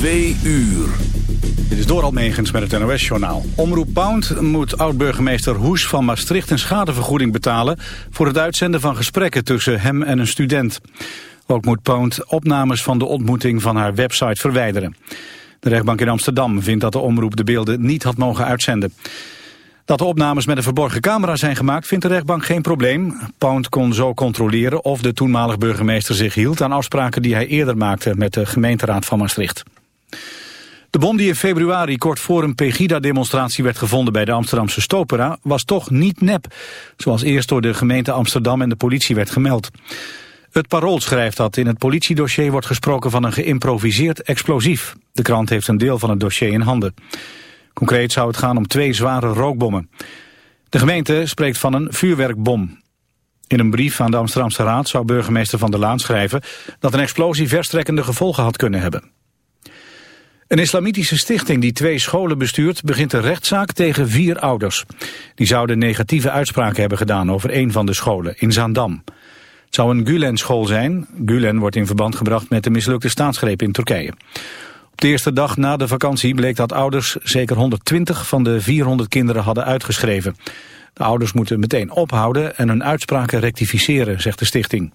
Twee uur. Dit is door Almegens met het NOS-journaal. Omroep Pound moet oud-burgemeester Hoes van Maastricht een schadevergoeding betalen... voor het uitzenden van gesprekken tussen hem en een student. Ook moet Pound opnames van de ontmoeting van haar website verwijderen. De rechtbank in Amsterdam vindt dat de omroep de beelden niet had mogen uitzenden. Dat de opnames met een verborgen camera zijn gemaakt vindt de rechtbank geen probleem. Pound kon zo controleren of de toenmalig burgemeester zich hield aan afspraken die hij eerder maakte met de gemeenteraad van Maastricht. De bom die in februari kort voor een Pegida-demonstratie werd gevonden bij de Amsterdamse Stopera was toch niet nep, zoals eerst door de gemeente Amsterdam en de politie werd gemeld. Het Parool schrijft dat in het politiedossier wordt gesproken van een geïmproviseerd explosief. De krant heeft een deel van het dossier in handen. Concreet zou het gaan om twee zware rookbommen. De gemeente spreekt van een vuurwerkbom. In een brief aan de Amsterdamse Raad zou burgemeester Van der Laan schrijven... dat een explosie verstrekkende gevolgen had kunnen hebben. Een islamitische stichting die twee scholen bestuurt... begint een rechtszaak tegen vier ouders. Die zouden negatieve uitspraken hebben gedaan over een van de scholen in Zaandam. Het zou een Gulen-school zijn. Gulen wordt in verband gebracht met de mislukte staatsgreep in Turkije. Op de eerste dag na de vakantie bleek dat ouders zeker 120 van de 400 kinderen hadden uitgeschreven. De ouders moeten meteen ophouden en hun uitspraken rectificeren, zegt de stichting.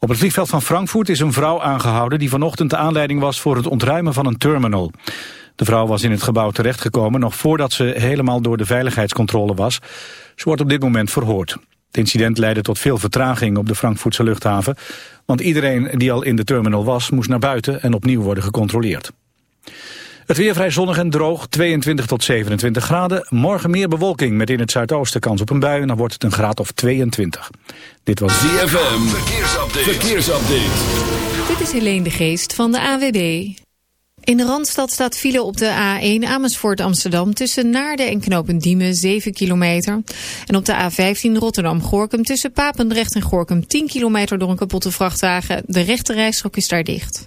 Op het vliegveld van Frankfurt is een vrouw aangehouden die vanochtend de aanleiding was voor het ontruimen van een terminal. De vrouw was in het gebouw terechtgekomen nog voordat ze helemaal door de veiligheidscontrole was. Ze wordt op dit moment verhoord. Het incident leidde tot veel vertraging op de Frankfurtse luchthaven. Want iedereen die al in de terminal was, moest naar buiten en opnieuw worden gecontroleerd. Het weer vrij zonnig en droog, 22 tot 27 graden. Morgen meer bewolking met in het zuidoosten kans op een bui. En dan wordt het een graad of 22. Dit was ZFM, verkeersupdate. verkeersupdate. Dit is Helene de Geest van de AWB. In de Randstad staat file op de A1 Amersfoort Amsterdam... tussen Naarden en Knopendiemen 7 kilometer. En op de A15 Rotterdam-Gorkum tussen Papendrecht en Gorkum 10 kilometer door een kapotte vrachtwagen. De rechte rijstrook is daar dicht.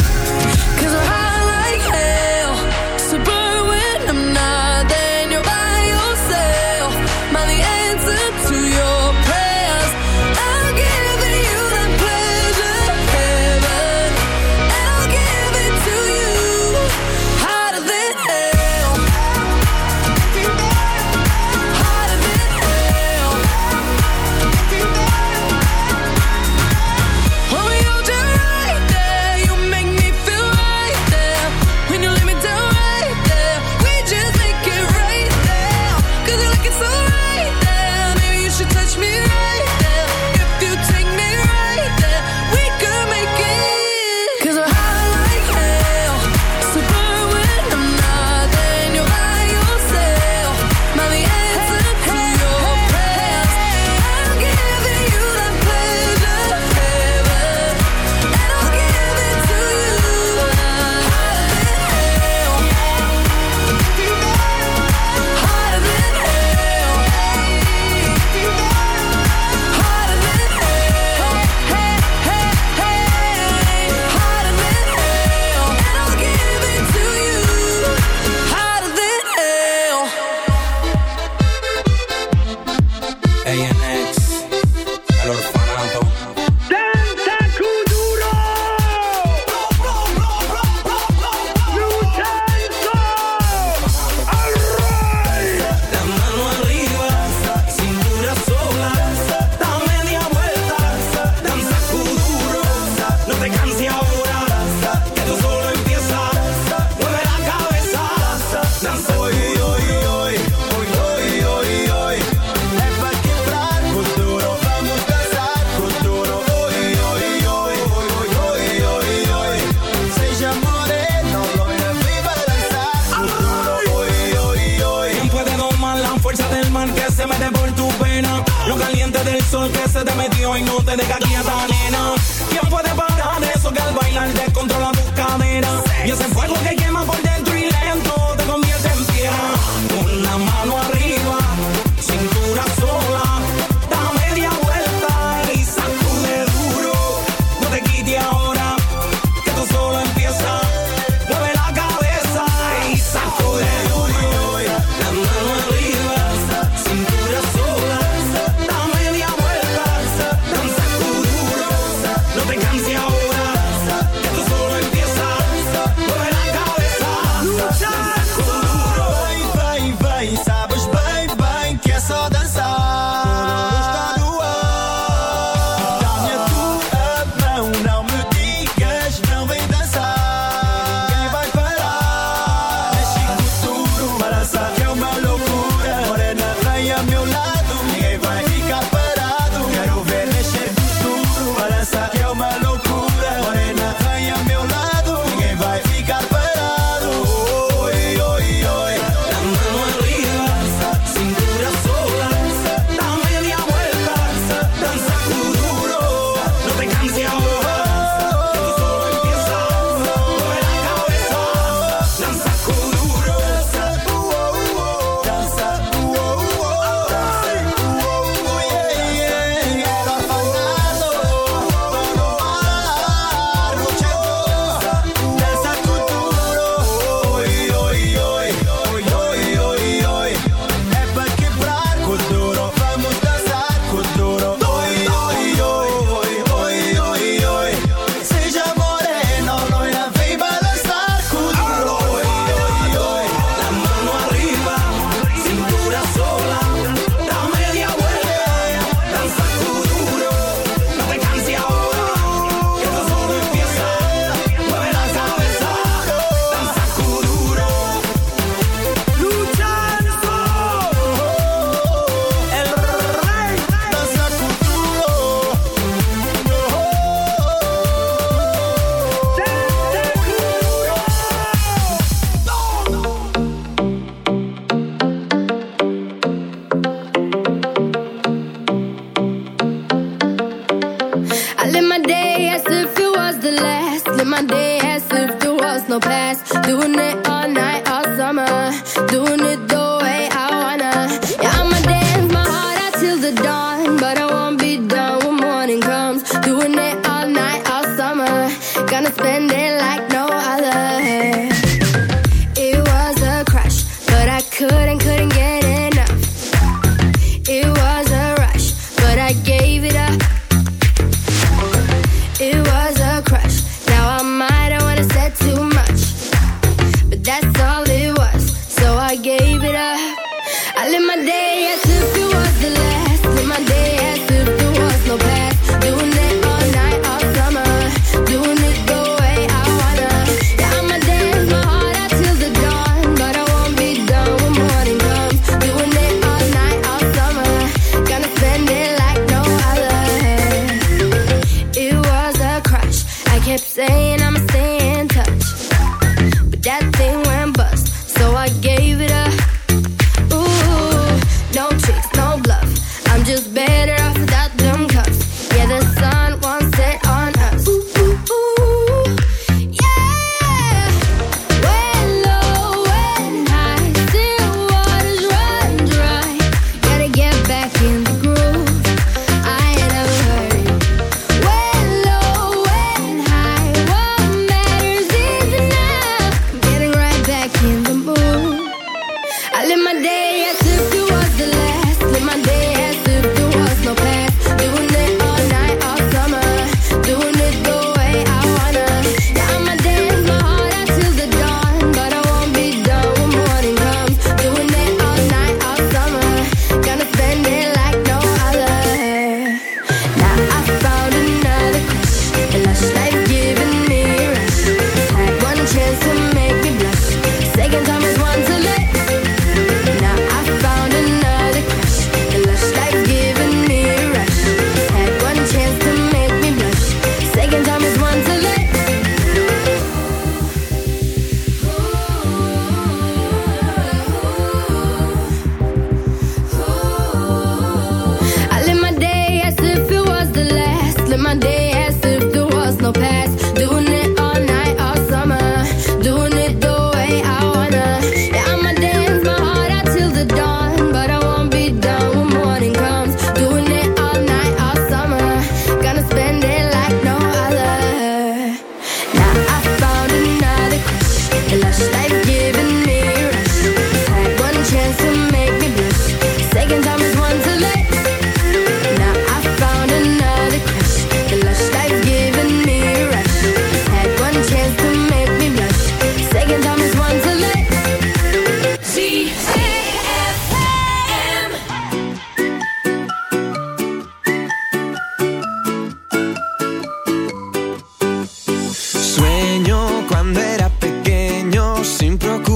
sem preocupar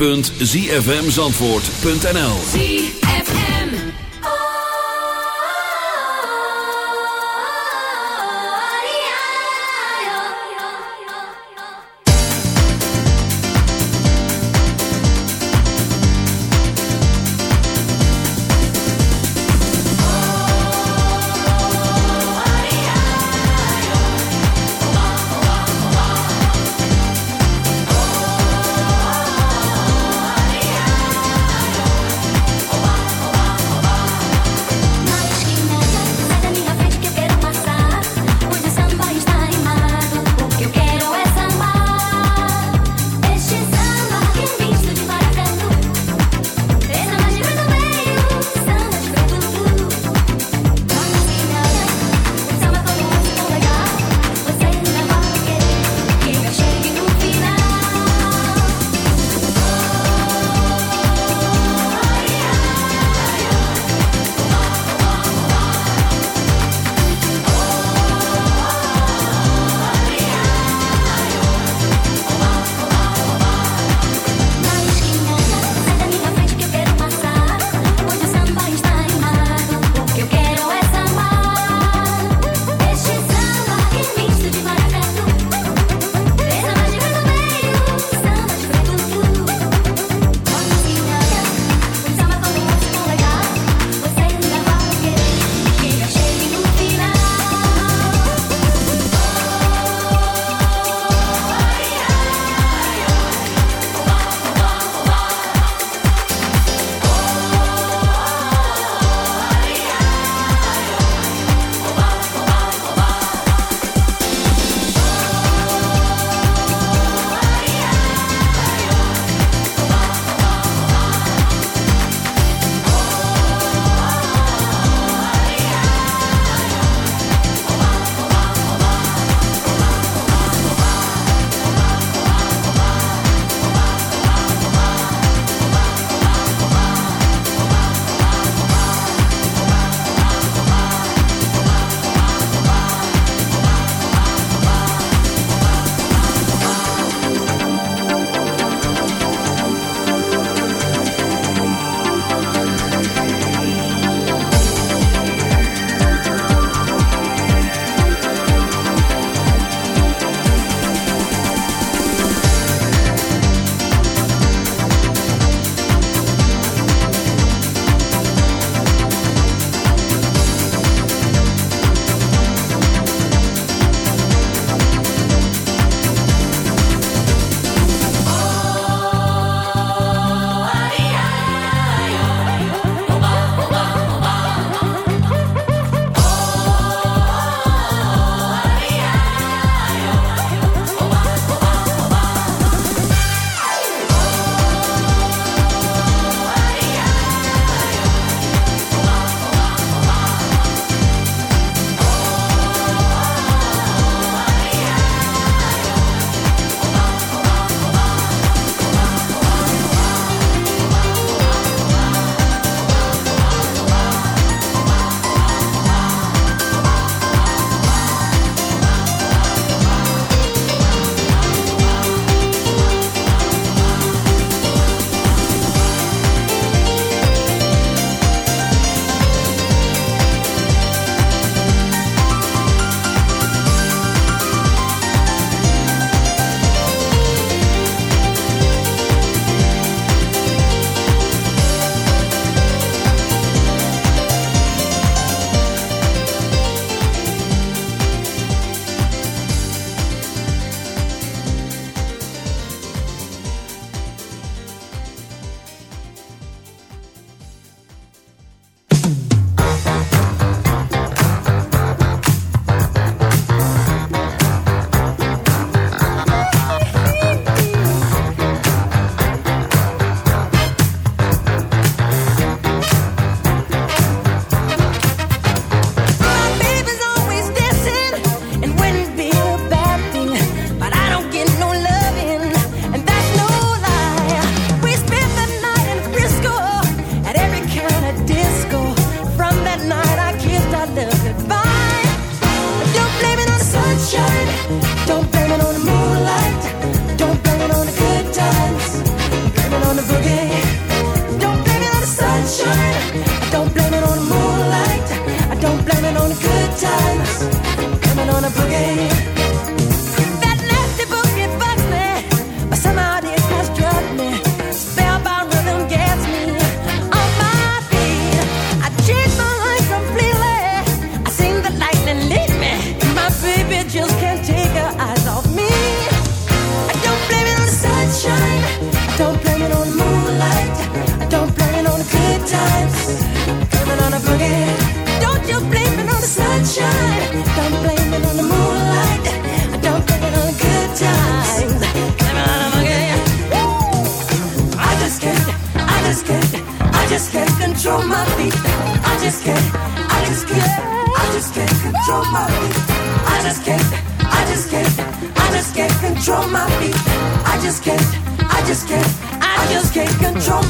www.zfmzandvoort.nl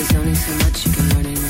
There's only so much you can learn in